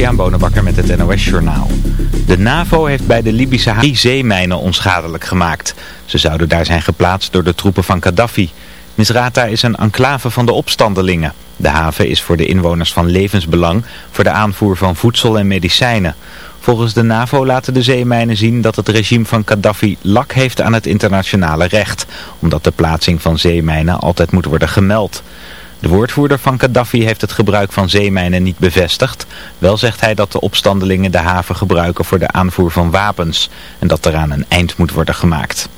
Christian Bonenbakker met het NOS Journaal. De NAVO heeft bij de Libische drie zeemijnen onschadelijk gemaakt. Ze zouden daar zijn geplaatst door de troepen van Gaddafi. Misrata is een enclave van de opstandelingen. De haven is voor de inwoners van levensbelang voor de aanvoer van voedsel en medicijnen. Volgens de NAVO laten de zeemijnen zien dat het regime van Gaddafi lak heeft aan het internationale recht. Omdat de plaatsing van zeemijnen altijd moet worden gemeld. De woordvoerder van Gaddafi heeft het gebruik van zeemijnen niet bevestigd. Wel zegt hij dat de opstandelingen de haven gebruiken voor de aanvoer van wapens en dat eraan een eind moet worden gemaakt.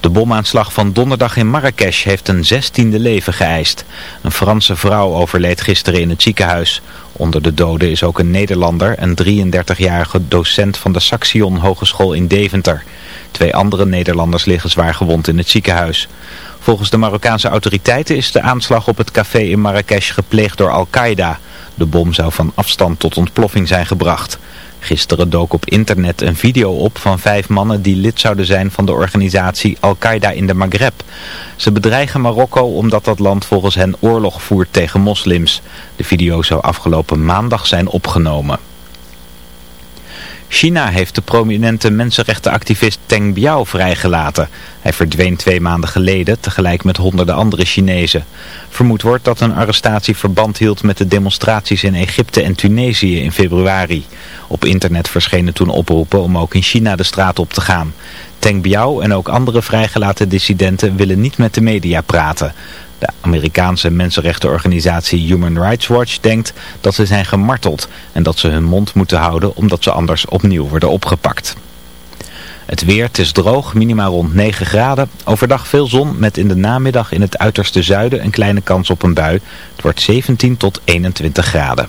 De bomaanslag van donderdag in Marrakesh heeft een zestiende leven geëist. Een Franse vrouw overleed gisteren in het ziekenhuis. Onder de doden is ook een Nederlander, een 33-jarige docent van de Saxion Hogeschool in Deventer. Twee andere Nederlanders liggen zwaar gewond in het ziekenhuis. Volgens de Marokkaanse autoriteiten is de aanslag op het café in Marrakesh gepleegd door Al-Qaeda. De bom zou van afstand tot ontploffing zijn gebracht. Gisteren dook op internet een video op van vijf mannen die lid zouden zijn van de organisatie Al-Qaeda in de Maghreb. Ze bedreigen Marokko omdat dat land volgens hen oorlog voert tegen moslims. De video zou afgelopen maandag zijn opgenomen. China heeft de prominente mensenrechtenactivist Teng Biao vrijgelaten. Hij verdween twee maanden geleden, tegelijk met honderden andere Chinezen. Vermoed wordt dat een arrestatie verband hield met de demonstraties in Egypte en Tunesië in februari. Op internet verschenen toen oproepen om ook in China de straat op te gaan. Teng Biao en ook andere vrijgelaten dissidenten willen niet met de media praten. De Amerikaanse mensenrechtenorganisatie Human Rights Watch denkt dat ze zijn gemarteld en dat ze hun mond moeten houden omdat ze anders opnieuw worden opgepakt. Het weer, het is droog, minimaal rond 9 graden. Overdag veel zon met in de namiddag in het uiterste zuiden een kleine kans op een bui. Het wordt 17 tot 21 graden.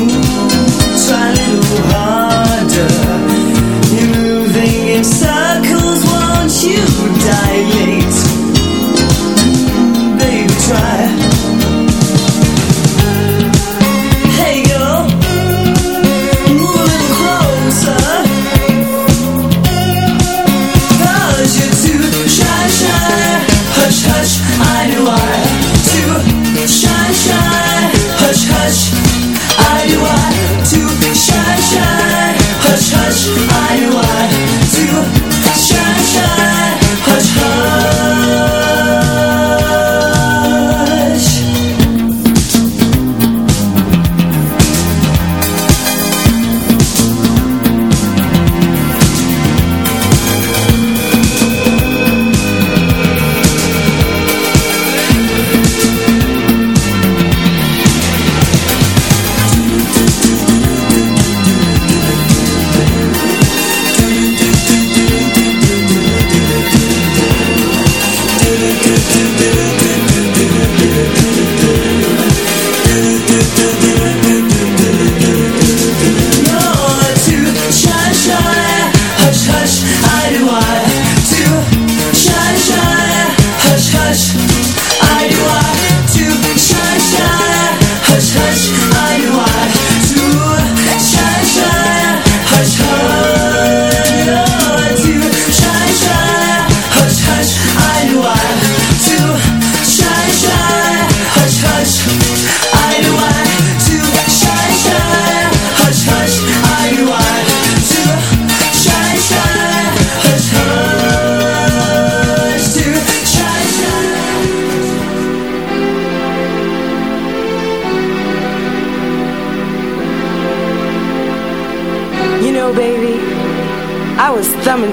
Ooh.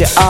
you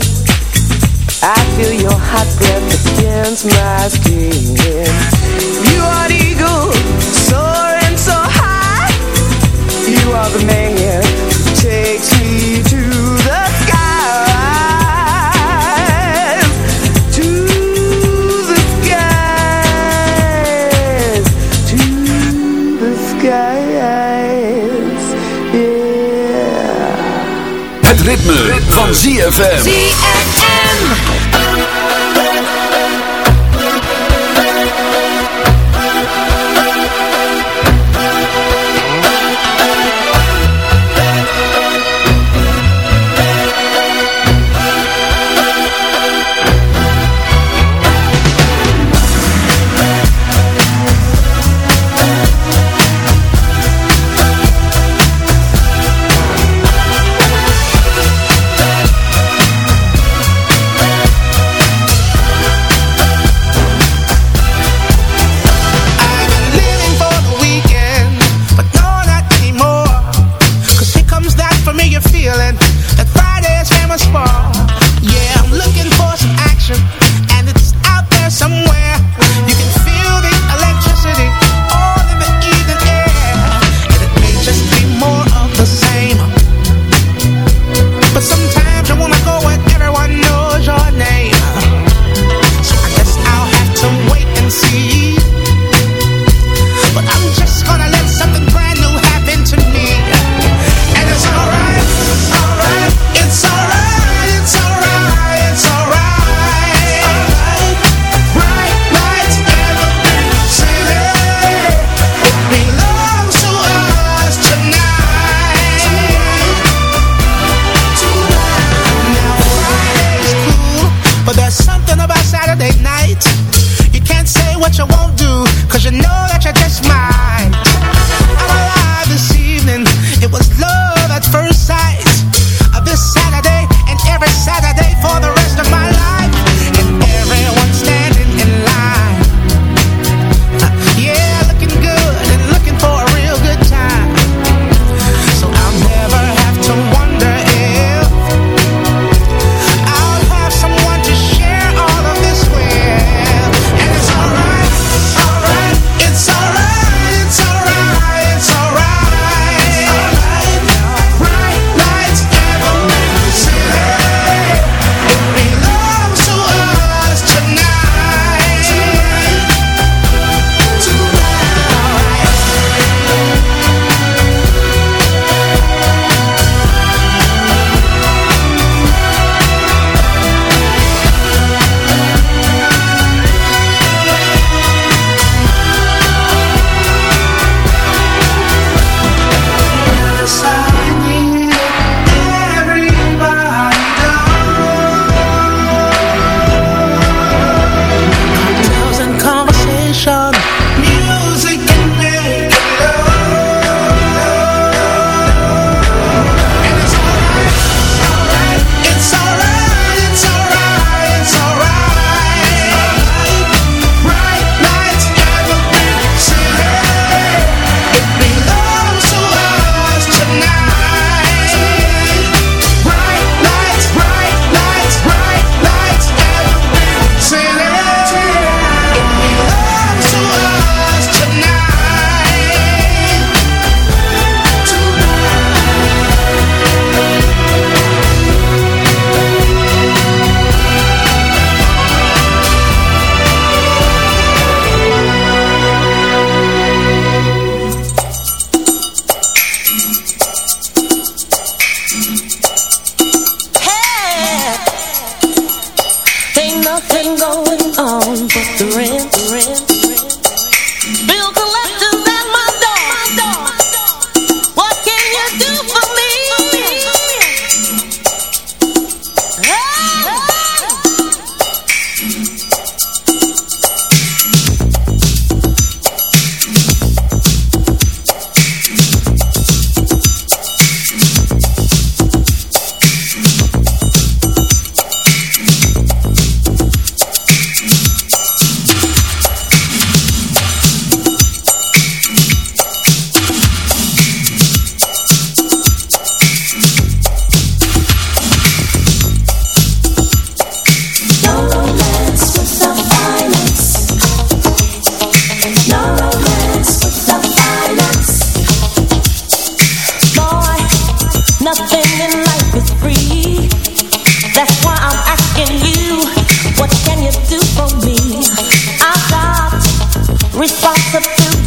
I feel your heart breath against my skin. You are the eagle, soaring so high. You are the man who takes me to the skies. To the skies. To the skies. Yeah. Het ritme, ritme. van ZFM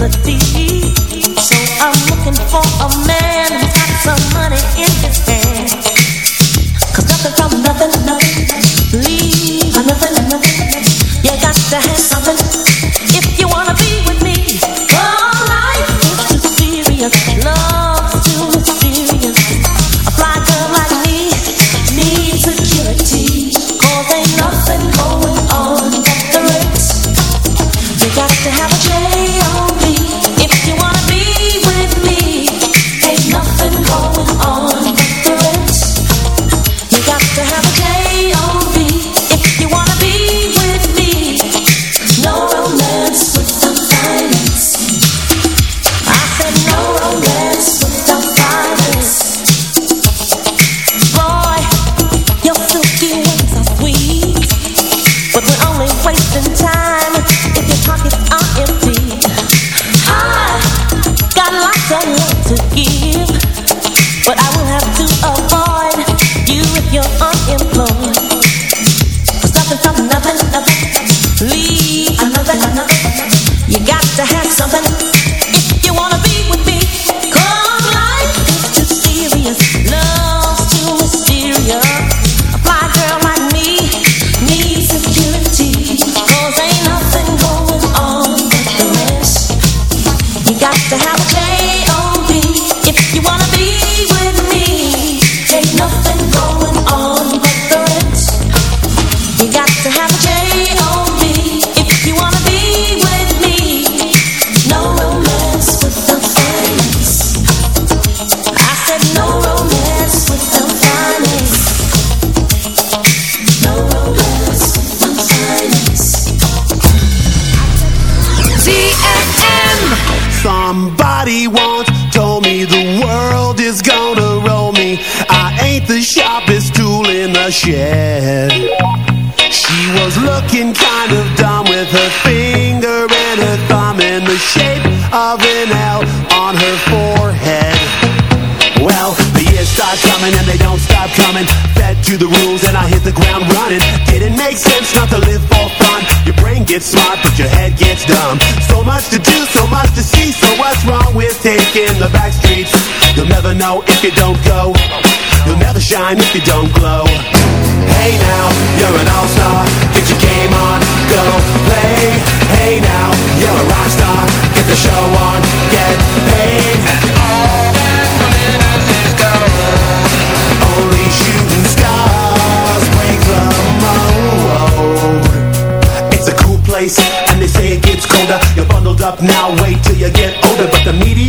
melody. got to have taking the back streets? You'll never know if you don't go. You'll never shine if you don't glow. Hey now, you're an all-star. Get your game on, go play. Hey now, you're a rock star. Get the show on, get paid. And all that glitters is gold. Only shooting stars break the mold It's a cool place And they say it gets colder You're bundled up now, wait till you get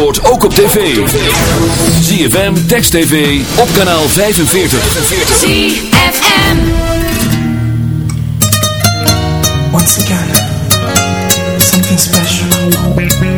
Zandvoort ook op tv. ZFM, Text TV, op kanaal 45. ZFM Once again, something special.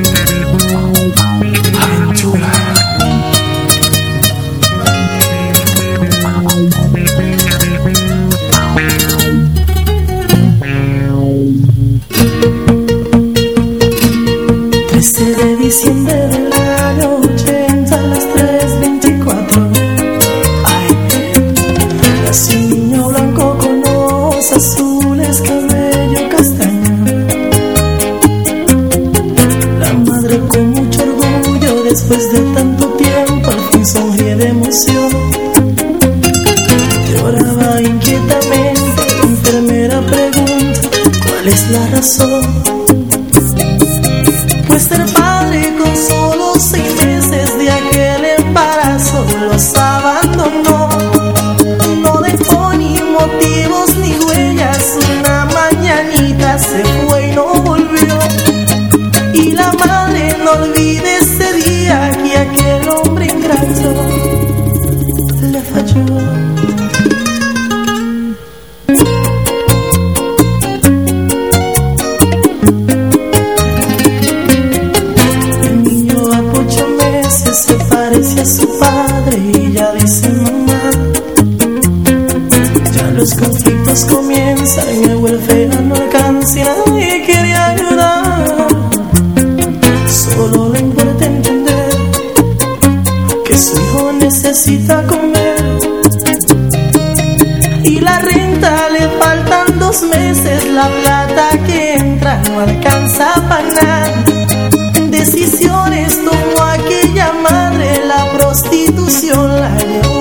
fire.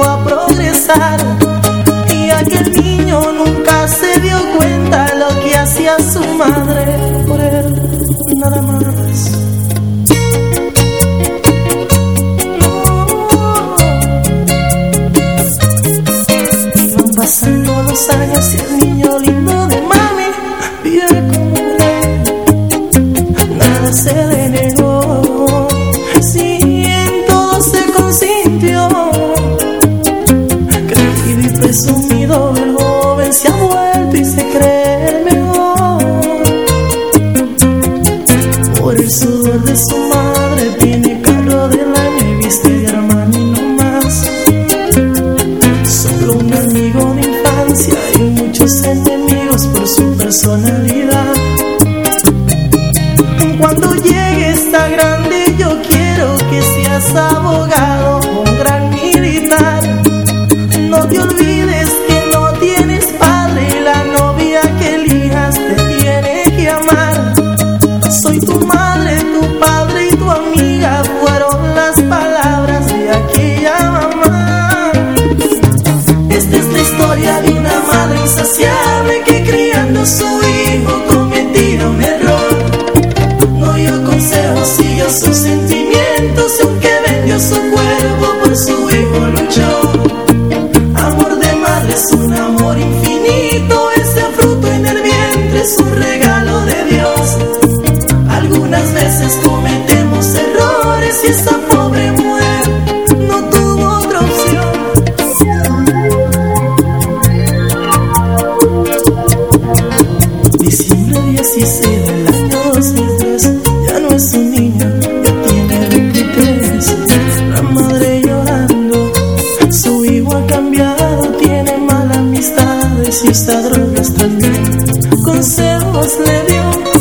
tiene las dos veces, ya no es un niño, ya tiene 23. La madre llorando, su hijo ha cambiado, tiene malas amistades y está drogas también. Consejos le dio.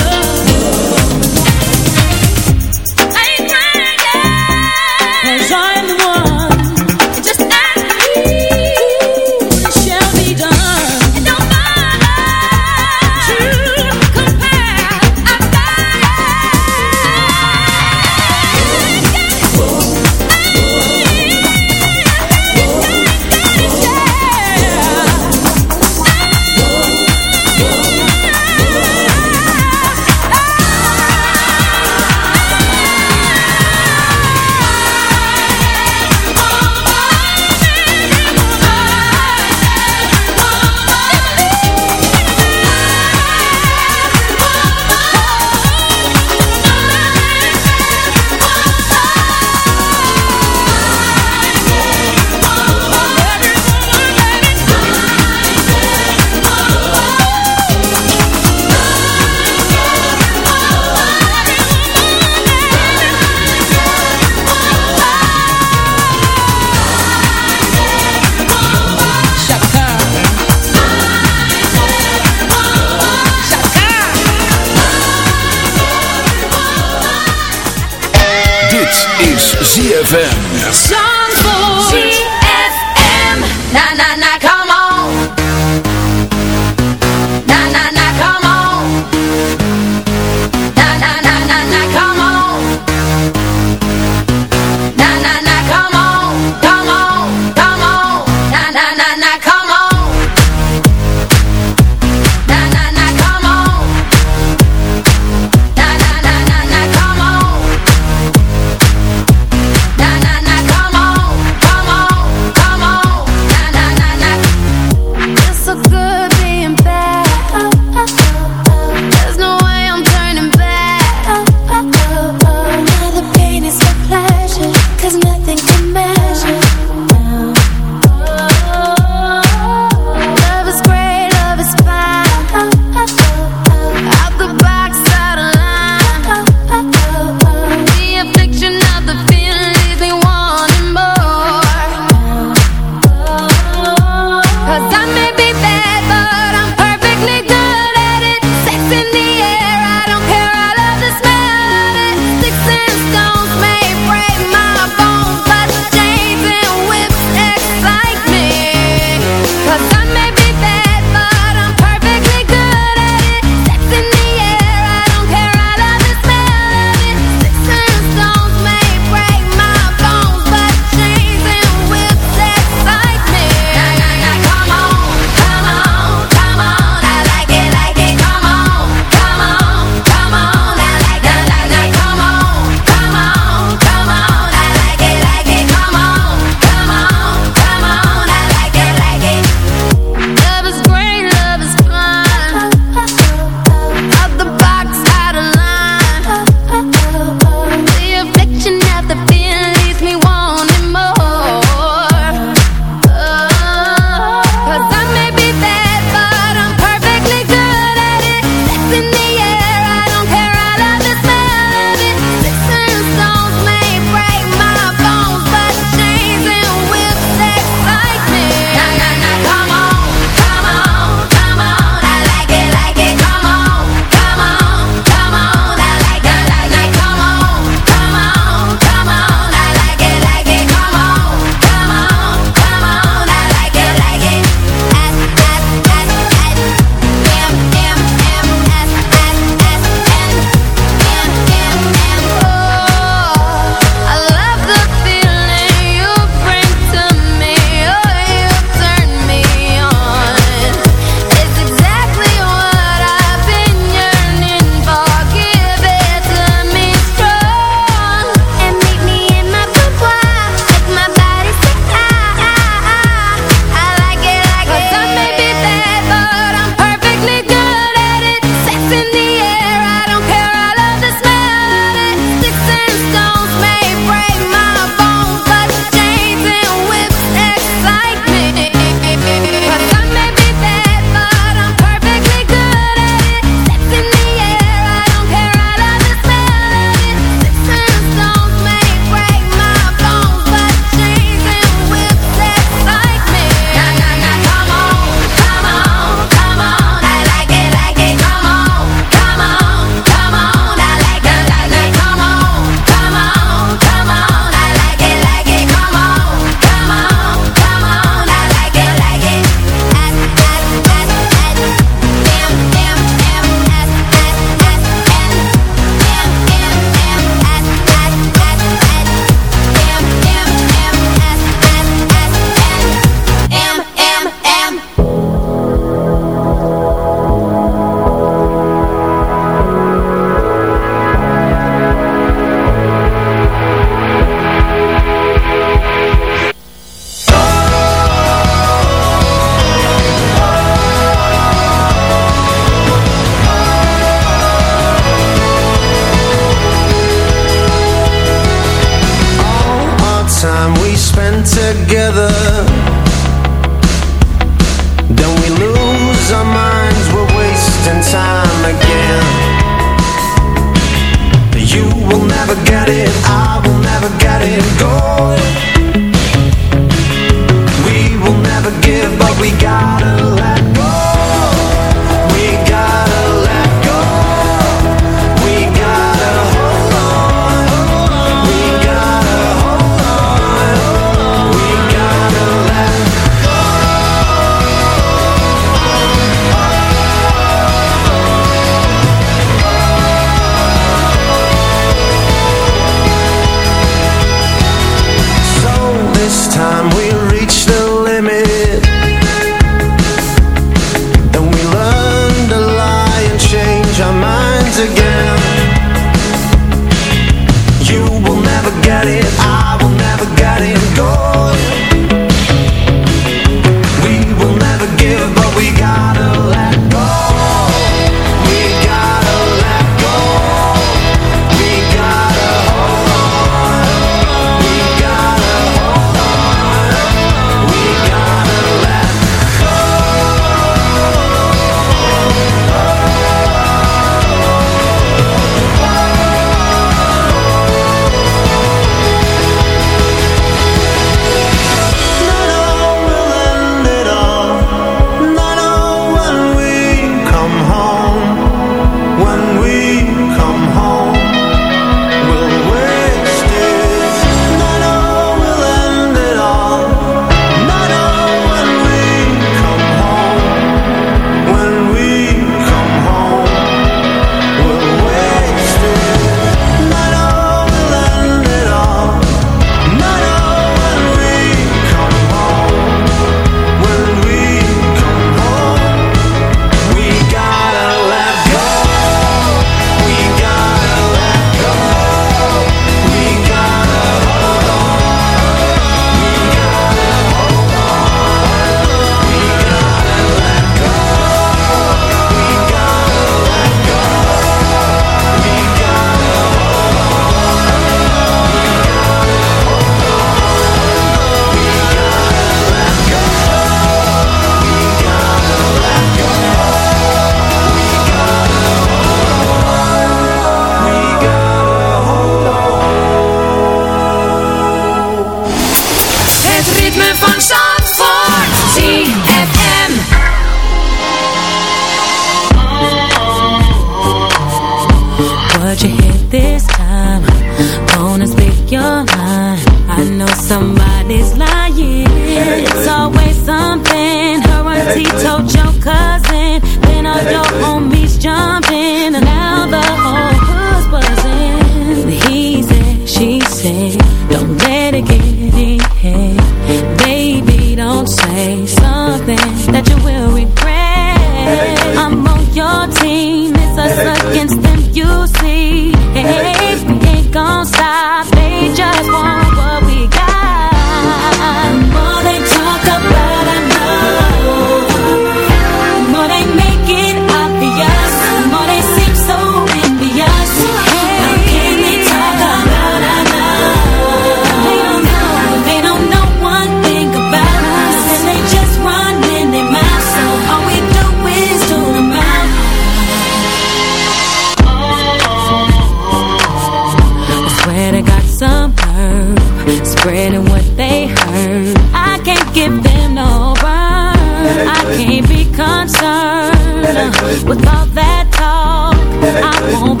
I can't give them no burn I can't be concerned With all that talk. I won't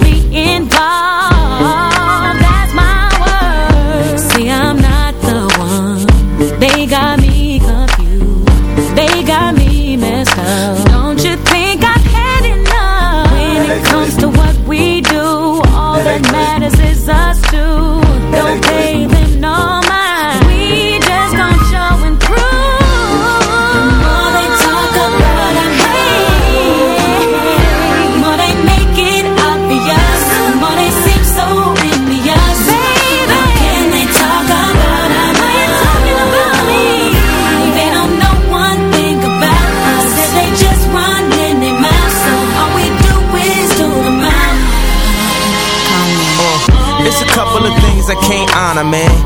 man.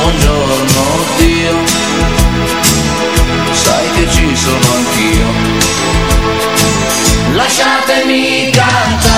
buongiorno Dio, sai che ci sono anch'io. Lasciatemi cantare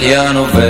un italiano vero.